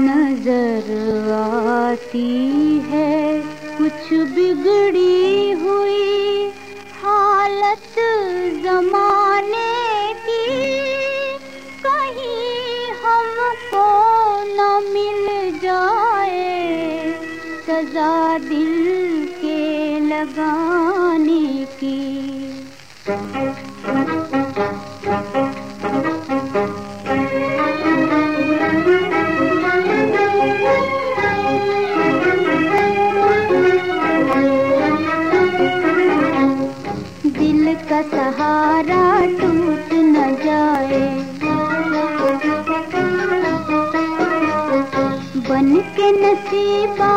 नज़र आती है, कुछ बिगड़ी हुई हालत जमाने की। कहीं हमको न मिल जाए, सजा दिल के लगाने की। का सहारा टूट न जाए। बन के नसीबा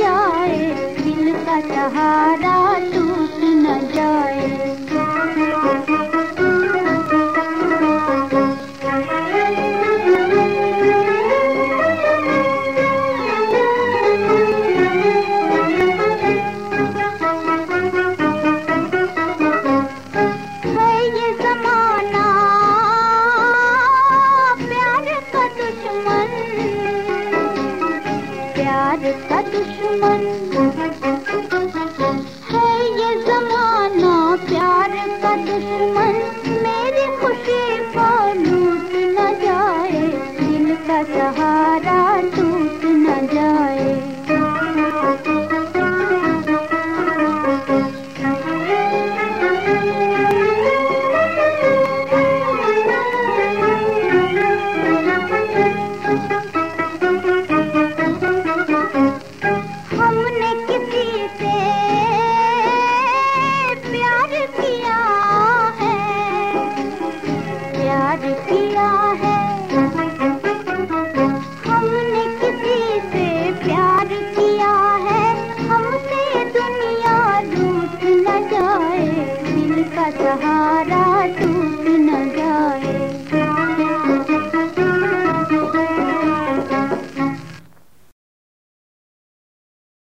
जाए दिल का सहारा दुश्मन। प्यार की